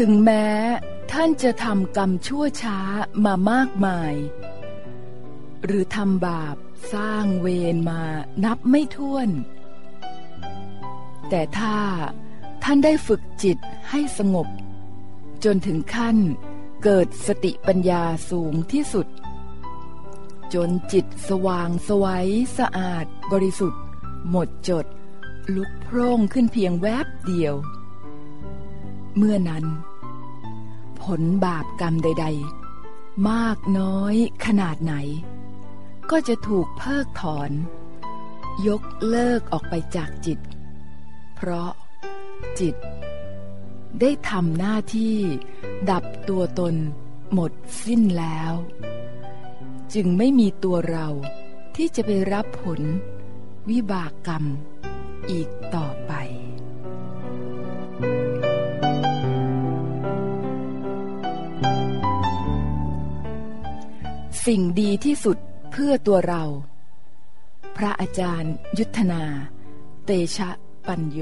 ถึงแม้ ท่านจะทำกรรมชั่วช้ามามากมาย หรือทำบาปสร้างเวรมานับไม่ถ้วน แต่ถ้าท่านได้ฝึกจิตให้สงบ จนถึงขั้นเกิดสติปัญญาสูงที่สุด จนจิตสว่างสวัยสะอาดบริสุทธิ์ หมดจด ลุกโพร่งขึ้นเพียงแวบเดียว เมื่อนั้น ผลบาปกรรมใด ๆ มากน้อยขนาดไหน ก็จะถูกเพิกถอน ยกเลิกออกไปจากจิต เพราะจิต ได้ทำหน้าที่ดับตัวตนหมดสิ้นแล้ว จึงไม่มีตัวเราที่จะไปรับผลวิบากกรรมอีกต่อไป สิ่งดีที่สุดเพื่อตัวเรา พระอาจารย์ ยุทธนา เตชะปัญโย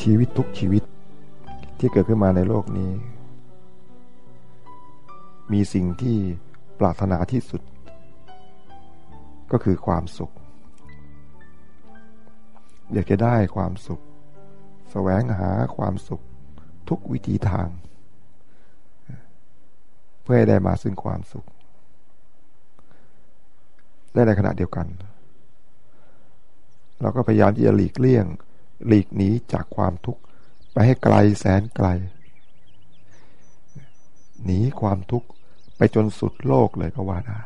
ชีวิตทุกชีวิตที่เกิดขึ้นมาในโลกนี้ มีสิ่งที่ปรารถนาที่สุด ก็คือความสุข อยากจะได้ความสุข แสวงหาความสุขทุกวิธีทาง เพื่อให้ได้มาซึ่งความสุข และในขณะเดียวกัน เราก็พยายามที่จะหลีกเลี่ยง หลีกหนีจากความทุกข์ไปให้ไกลแสนไกล หนีความทุกข์ไปจนสุดโลกเลยก็ว่าได้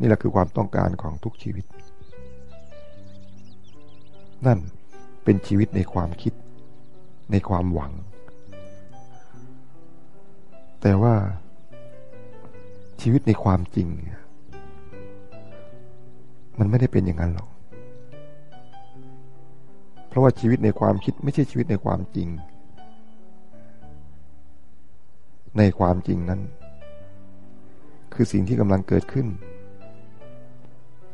นี่แหละคือความต้องการของทุกชีวิต นั่น เป็นชีวิตในความคิด ในความหวัง แต่ว่าชีวิตในความจริง มันไม่ได้เป็นอย่างนั้นหรอก เพราะว่าชีวิตในความคิดไม่ใช่ชีวิตในความจริง ในความจริงนั้น คือสิ่งที่กำลังเกิดขึ้น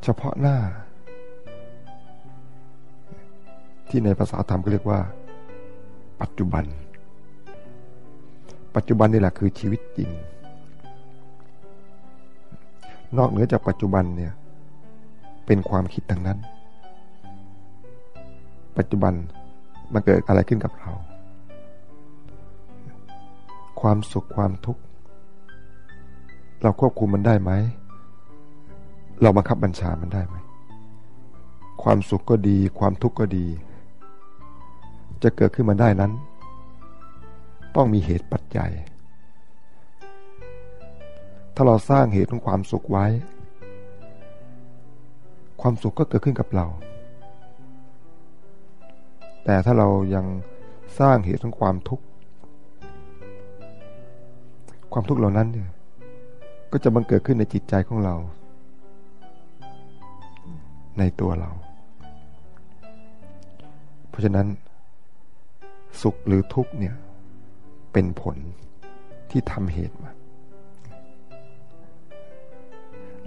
เฉพาะหน้า ที่ในภาษาธรรมก็เรียกว่า ปัจจุบัน ปัจจุบันนี่แหละคือชีวิตจริง นอกเหนือจากปัจจุบันเนี่ยเป็นความคิดทั้งนั้น ปัจจุบันมันเกิดอะไรขึ้นกับเรา ความสุขความทุกข์ เราควบคุมมันได้ไหม เราบังคับบัญชามันได้ไหม ความสุขก็ดี ความทุกข์ก็ดี จะเกิดขึ้นมาได้นั้น ต้องมีเหตุปัจจัย ถ้าเราสร้างเหตุของความสุขไว้ ความสุขก็เกิดขึ้นกับเรา แต่ถ้าเรายังสร้างเหตุของความทุกข์ ความทุกข์เหล่านั้นเนี่ยก็จะบังเกิดขึ้นในจิตใจของเรา ในตัวเรา เพราะฉะนั้น สุขหรือทุกข์เนี่ย เป็นผลที่ทำเหตุมา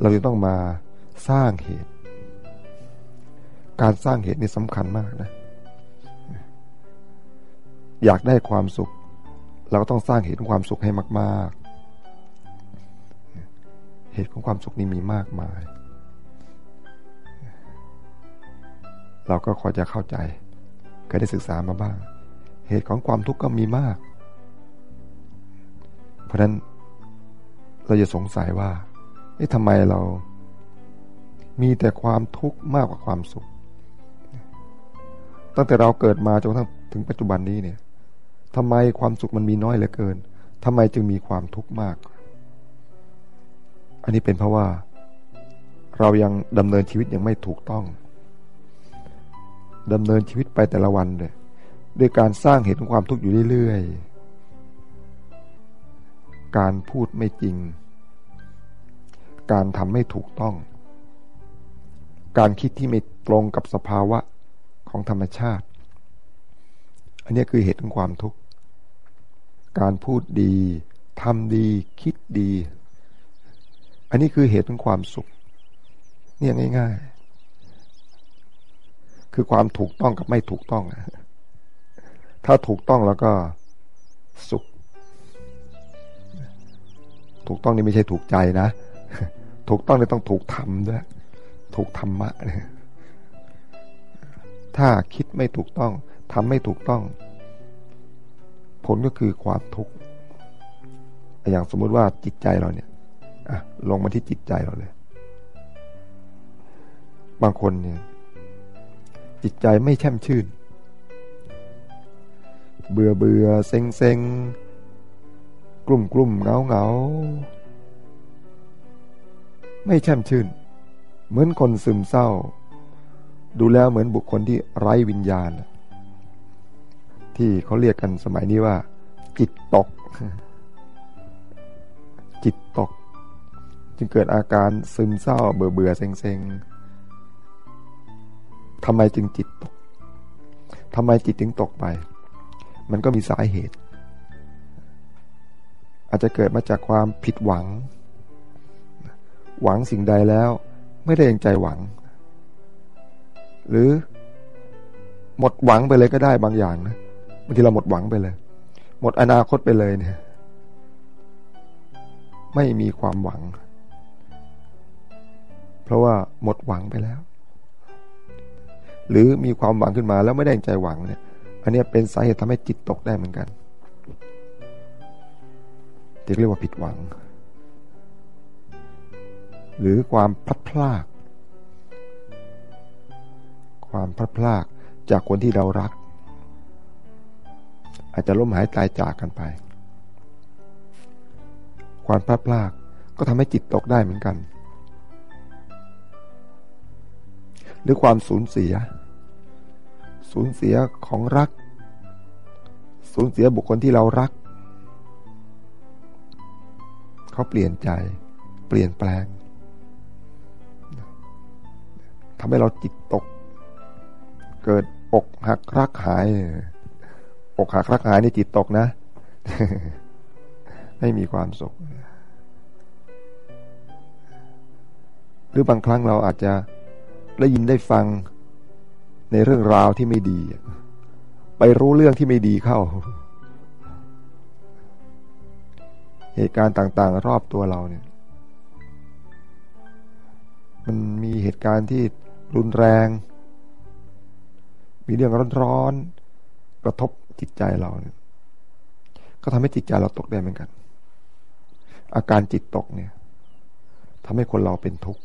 เราจะต้องมาสร้างเหตุ การสร้างเหตุนี่สำคัญมากนะ อยากได้ความสุข เราก็ต้องสร้างเหตุของความสุขให้มาก ๆ เหตุของความสุขนี้มีมากมาย เราก็คอยจะเข้าใจเคยได้ศึกษามาบ้าง เหตุของความทุกข์ก็มีมาก เพราะนั้นเราจะสงสัยว่าเอ๊ะทำไมเรา มีแต่ความทุกข์มากกว่าความสุข ตั้งแต่เราเกิดมาจนกระทั่งถึงปัจจุบันนี้เนี่ยทำไมความสุขมันมีน้อยเหลือเกินทำไมจึงมีความทุกข์มาก อันนี้เป็นเพราะว่า เรายังดำเนินชีวิตยังไม่ถูกต้องดำเนินชีวิตไปแต่ละวันเลย ด้วยการสร้างเหตุของความทุกข์อยู่เรื่อยๆ การพูดไม่จริง การทำไม่ถูกต้อง การคิดที่ไม่ตรงกับสภาวะของธรรมชาติ อันนี้คือเหตุของความทุกข์ การพูดดีทำดีคิดดี อันนี้คือเหตุของความสุข เนี่ยง่าย ๆ คือความถูกต้องกับไม่ถูกต้อง ถ้าถูกต้องแล้วก็สุข ถูกต้องนี่ไม่ใช่ถูกใจนะ ถูกต้องนี่ต้องถูกทำด้วย ถูกธรรมะเนี่ยถ้าคิดไม่ถูกต้องทำไม่ถูกต้อง ผลก็คือความทุกข์อย่างสมมุติว่าจิตใจเราเนี่ยอะลงมาที่จิตใจเราเลย บางคนเนี่ย จิตใจไม่แช่มชื่น เบื่อเบื่อเซ็งเซ็งกลุ่มกลุ่มเงาเงาไม่แช่มชื่น เหมือนคนซึมเศร้า ดูแล้วเหมือนบุคคลที่ไร้วิญญาณ ที่เขาเรียกกันสมัยนี้ว่า จิตตก จิตตก จึงเกิดอาการซึมเศร้า เบื่อเบื่อเซ็งเซ็งทำไมจึงจิตตกทำไมจิตจึงตกไป มันก็มีสาเหตุ อาจจะเกิดมาจากความผิดหวัง หวังสิ่งใดแล้วไม่ได้ยังใจหวัง หรือหมดหวังไปเลยก็ได้บางอย่างนะบางทีเราหมดหวังไปเลย หมดอนาคตไปเลยเนี่ย ไม่มีความหวัง เพราะว่าหมดหวังไปแล้ว หรือมีความหวังขึ้นมาแล้วไม่ได้ใจหวังเนี่ย อันนี้เป็นสาเหตุทำให้จิตตกได้เหมือนกันที่เรียกว่าผิดหวัง หรือความพลัดพราก ความพลัดพรากจากคนที่เรารัก อาจจะล้มหายตายจากกันไป ความพลัดพรากก็ทำให้จิตตกได้เหมือนกัน หรือความสูญเสีย สูญเสียของรัก สูญเสียบุคคลที่เรารัก เขาเปลี่ยนใจ เปลี่ยนแปลงทำให้เราจิตตก เกิดอกหักรักหาย อกหักรักหายในจิตตกนะ ไม่มีความสุข หรือบางครั้งเราอาจจะได้ยินได้ฟัง ในเรื่องราวที่ไม่ดี ไปรู้เรื่องที่ไม่ดีเข้า เหตุการณ์ต่างๆ รอบตัวเราเนี่ย มันมีเหตุการณ์ที่รุนแรง มีเรื่องร้อนๆกระทบจิตใจเราเนี่ย ก็ทำให้จิตใจเราตกได้เหมือนกัน อาการจิตตกเนี่ยทำให้คนเราเป็นทุกข์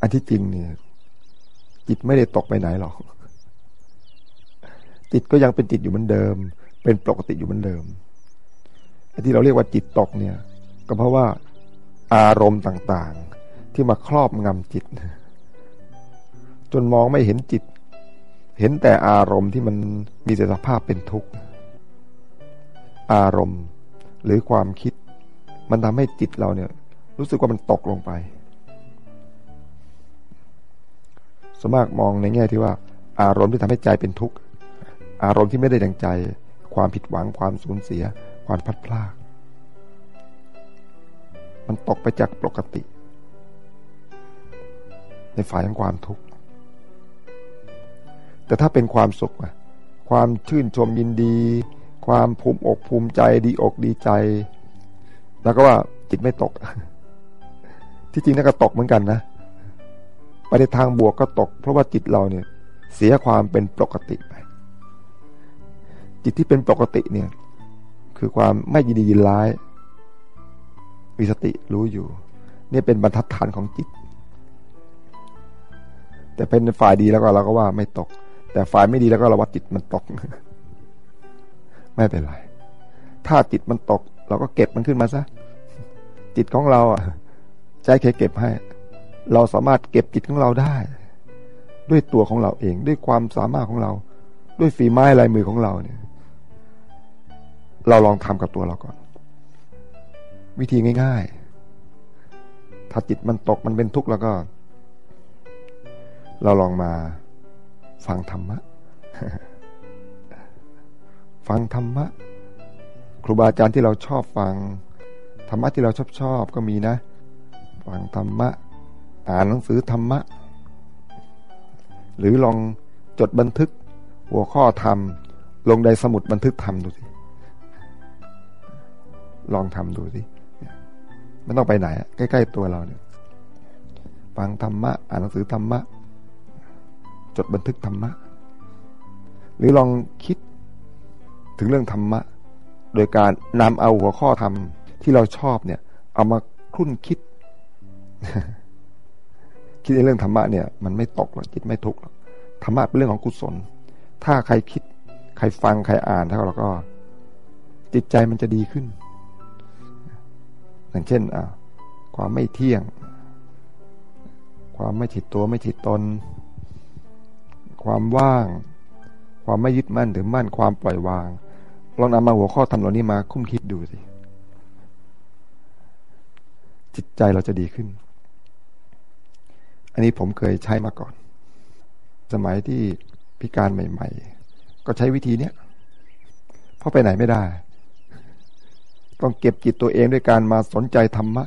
อันที่จริงเนี่ย จิตไม่ได้ตกไปไหนหรอก จิตก็ยังเป็นจิตอยู่เหมือนเดิม เป็นปกติอยู่เหมือนเดิมอันที่เราเรียกว่าจิตตกเนี่ย ก็เพราะว่าอารมณ์ต่างๆ ที่มาครอบงำจิต จนมองไม่เห็นจิต เห็นแต่อารมณ์ที่มันมีสภาพเป็นทุกข์ อารมณ์หรือความคิด มันทำให้จิตเราเนี่ย รู้สึกว่ามันตกลงไป สมากมองในแง่ที่ว่า อารมณ์ที่ทำให้ใจเป็นทุกข์ อารมณ์ที่ไม่ได้ดังใจ ความผิดหวังความสูญเสีย ความพัดพลาดมันตกไปจากปกติ ในฝ่ายของความทุกข์ แต่ถ้าเป็นความสุขอะความชื่นชมยินดี ความภูมิอกภูมิใจดีอกดีใจ แล้วก็ว่าจิตไม่ตก ที่จริงนั่นก็ตกเหมือนกันนะ ไปในทางบวกก็ตก เพราะว่าจิตเราเนี่ยเสียความเป็นปกติไป จิตที่เป็นปกติเนี่ย คือความไม่ยินดียินร้ายมีสติรู้อยู่เนี่ยเป็นบรรทัดฐานของจิต แต่เป็นฝ่ายดีแล้วก็เราก็ว่าไม่ตก แต่ฝ่ายไม่ดีแล้วก็เราว่าจิตมันตก ไม่เป็นไร ถ้าจิตมันตก เราก็เก็บมันขึ้นมาซะจิตของเราอะใจเคเก็บให้ เราสามารถเก็บจิตของเราได้ ด้วยตัวของเราเอง ด้วยความสามารถของเรา ด้วยฝีไม้ลายมือของเราเนี่ย เราลองทำกับตัวเราก่อน วิธีง่าย ๆ ถ้าจิตมันตกมันเป็นทุกข์แล้วก็ เราลองมาฟังธรรมะ ฟังธรรมะ ครูบาอาจารย์ที่เราชอบฟัง ธรรมะที่เราชอบชอบก็มีนะ ฟังธรรมะ อ่านหนังสือธรรมะ หรือลองจดบันทึกหัวข้อธรรม ลงในสมุดบันทึกธรรมดูสิลองทำดูสิไม่ต้องไปไหนใกล้ๆตัวเราเนี่ยฟังธรรมะ อ่านหนังสือธรรมะ จดบันทึกธรรมะ หรือลองคิดถึงเรื่องธรรมะ โดยการนำเอาหัวข้อธรรมที่เราชอบเนี่ย เอามาคุ้นคิด คิดในเรื่องธรรมะเนี่ยมันไม่ตกหรอกจิตไม่ทุกข์หรอกธรรมะเป็นเรื่องของกุศล ถ้าใครคิด ใครฟังใครอ่านเท่าเราก็ จิตใจมันจะดีขึ้น อย่างเช่นอ่าความไม่เที่ยง ความไม่ฉิดตัวไม่ฉิดตน ความว่าง ความไม่ยึดมั่นถือมั่นความปล่อยวาง ลองนำมาหัวข้อธรรมเหล่านี้มาคุ้มคิดดูสิ จิตใจเราจะดีขึ้น อันนี้ผมเคยใช้มาก่อน สมัยที่พิการใหม่ ๆ ก็ใช้วิธีเนี้ยเพราะไปไหนไม่ได้ ต้องเก็บจิตตัวเองด้วยการมาสนใจธรรมะ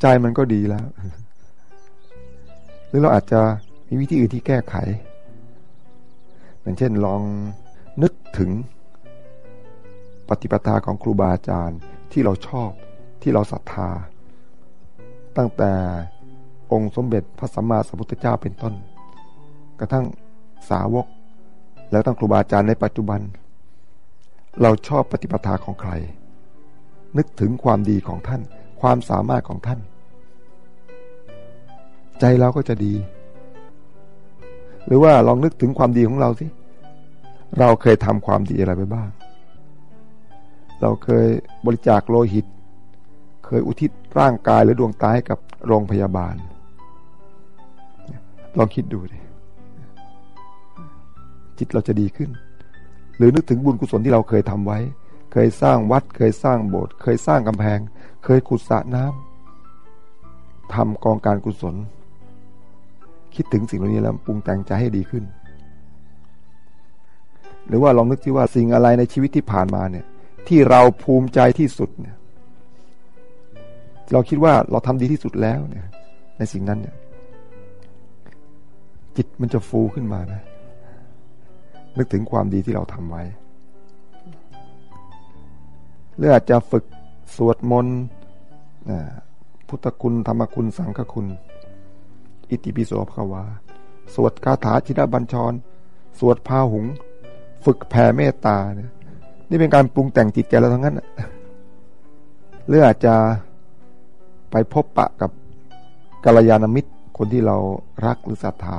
ใจมันก็ดีแล้ว หรือเราอาจจะมีวิธีอื่นที่แก้ไขอย่างเช่นลองนึกถึงปฏิปทาของครูบาอาจารย์ที่เราชอบที่เราศรัทธา ตั้งแต่ องค์สมเด็จพระสัมมาสัมพุทธเจ้าเป็นต้น กระทั่งสาวก แล้วตั้งครูบาอาจารย์ในปัจจุบัน เราชอบปฏิปทาของใคร นึกถึงความดีของท่าน ความสามารถของท่าน ใจเราก็จะดี หรือว่าลองนึกถึงความดีของเราสิเราเคยทำความดีอะไรไปบ้าง เราเคยบริจาคโลหิต เคยอุทิศร่างกายหรือดวงตาให้กับโรงพยาบาล ลองคิดดูดิจิตเราจะดีขึ้น หรือนึกถึงบุญกุศลที่เราเคยทำไว้ เคยสร้างวัด เคยสร้างโบสถ์เคยสร้างกำแพง เคยขุดสระน้ำทำกองการกุศล คิดถึงสิ่งเหล่านี้แล้วปรุงแต่งใจให้ดีขึ้น หรือว่าลองนึกที่ว่าสิ่งอะไรในชีวิตที่ผ่านมาเนี่ย ที่เราภูมิใจที่สุดเนี่ย เราคิดว่าเราทำดีที่สุดแล้วเนี่ย ในสิ่งนั้นเนี่ย จิตมันจะฟูขึ้นมานะ นึกถึงความดีที่เราทำไว้หรืออาจจะฝึกสวดมนต์พุทธคุณธรรมคุณสังฆคุณ อิติปิโสภควา สวดคาถาชินบัญชร สวดพาหุง ฝึกแผ่เมตตาเนี่ยนี่เป็นการปรุงแต่งจิตใจเราทั้งนั้นหรืออาจจะไปพบปะกับกัลยาณมิตรคนที่เรารักหรือศรัทธา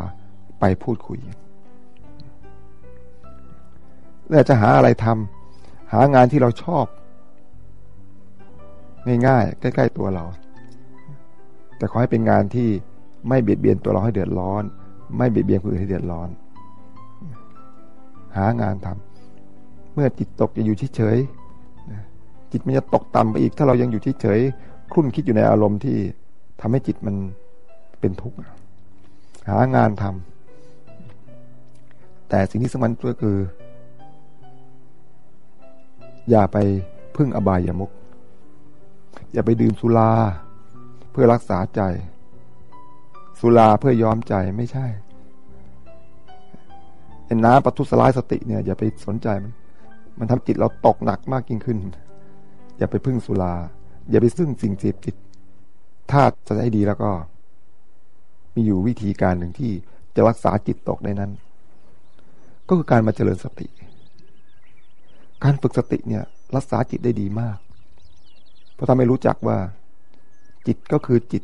ไปพูดคุยหรืออาจะหาอะไรทำหางานที่เราชอบ ง่ายๆใกล้ ๆ ตัวเรา แต่ขอให้เป็นงานที่ไม่เบียดเบียนตัวเราให้เดือดร้อน ไม่เบียดเบียนคนอื่นให้เดือดร้อน หางานทำเมื่อจิตตกจะอยู่เฉยๆจิตมันจะตกต่ำไปอีก ถ้าเรายังอยู่เฉยๆคุ้นคิดอยู่ในอารมณ์ที่ทำให้จิตมันเป็นทุกข์หางานทำ แต่สิ่งที่สำคัญก็คือ อย่าไปพึ่งอบายามุกอย่าไปดื่มสุรา เพื่อรักษาใจ สุราเพื่อย้อมใจไม่ใช่เอ็นน้ำปทุสลายสติเนี่ยอย่าไปสนใจมัน มันทำจิตเราตกหนักมากยิ่งขึ้น อย่าไปพึ่งสุรา อย่าไปซึ่งสิ่งเสพติด ถ้าจะให้ดีแล้วก็ มีอยู่วิธีการหนึ่งที่จะรักษาจิตตกในนั้น ก็คือการมาเจริญสติ การฝึกสติเนี่ย รักษาจิตได้ดีมาก เพราะถ้าไม่รู้จักว่า จิตก็คือจิต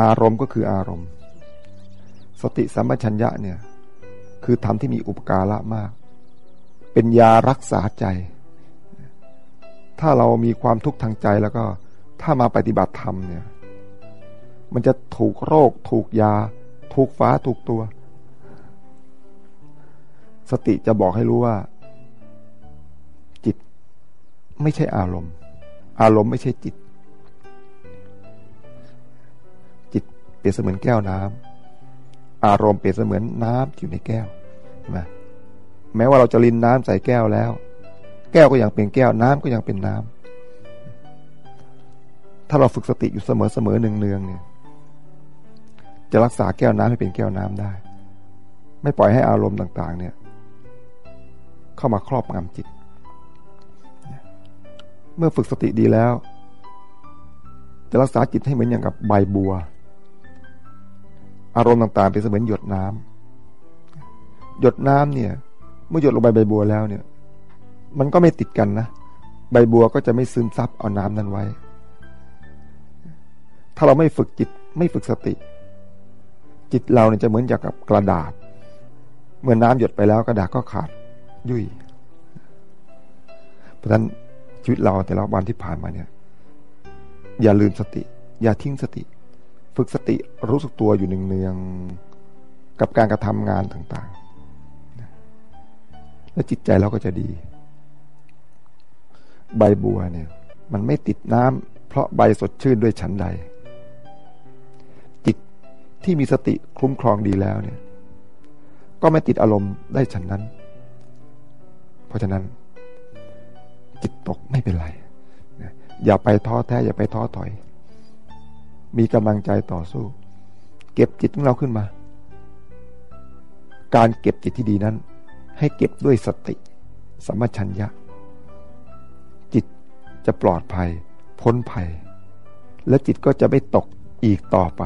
อารมณ์ก็คืออารมณ์ สติสัมปชัญญะเนี่ย คือธรรมที่มีอุปการะมาก เป็นยารักษาใจ ถ้าเรามีความทุกข์ทางใจแล้วก็ ถ้ามาปฏิบัติธรรมเนี่ย มันจะถูกโรค ถูกยา ถูกฟ้าถูกตัว สติจะบอกให้รู้ว่า จิตไม่ใช่อารมณ์ อารมณ์ไม่ใช่จิต จิตเปรียบเสมือนแก้วน้ำอารมณ์เปรียบเสมือนน้ำอยู่ในแก้วนะแม้ว่าเราจะลินน้ำใส่แก้วแล้ว แก้วก็ยังเป็นแก้วน้ำก็ยังเป็นน้ำถ้าเราฝึกสติอยู่เสมอเสมอเนืองเนืองเนี่ย จะรักษาแก้วน้ำให้เป็นแก้วน้ำได้ ไม่ปล่อยให้อารมณ์ต่าง ๆ เนี่ย เข้ามาครอบงำจิต เมื่อฝึกสติดีแล้ว จะรักษาจิตให้เหมือนอย่างกับใบบัว อารมณ์ต่างๆเป็นเสมือนหยดน้ำหยดน้ำเนี่ย เมื่อหยดลงไปใบบัวแล้วเนี่ย มันก็ไม่ติดกันนะใบบัวก็จะไม่ซึมซับเอาน้ำนั้นไว้ ถ้าเราไม่ฝึกจิตไม่ฝึกสติ จิตเราเนี่ยจะเหมือนอย่างกับกระดาษ เมื่อน้ำหยดไปแล้วกระดาษก็ขาด ยุ่ย เพราะฉะนั้นชีวิตเราแต่ละวันที่ผ่านมาเนี่ย อย่าลืมสติ อย่าทิ้งสติ ฝึกสติรู้สึกตัวอยู่เนืองๆกับการกระทำงานต่างๆ แล้วจิตใจเราก็จะดี ใบบัวเนี่ย มันไม่ติดน้ำเพราะใบสดชื่นด้วยฉันใด จิตที่มีสติคุ้มครองดีแล้วเนี่ย ก็ไม่ติดอารมณ์ได้ฉันนั้น ราะฉะนั้นจิตตกไม่เป็นไรอย่าไปท้อแท้ อย่าไปท้อถอย มีกำลังใจต่อสู้ เก็บจิตของเราขึ้นมา การเก็บจิตที่ดีนั้น ให้เก็บด้วยสติสัมปชัญญะ จิตจะปลอดภัย พ้นภัย และจิตก็จะไม่ตกอีกต่อไป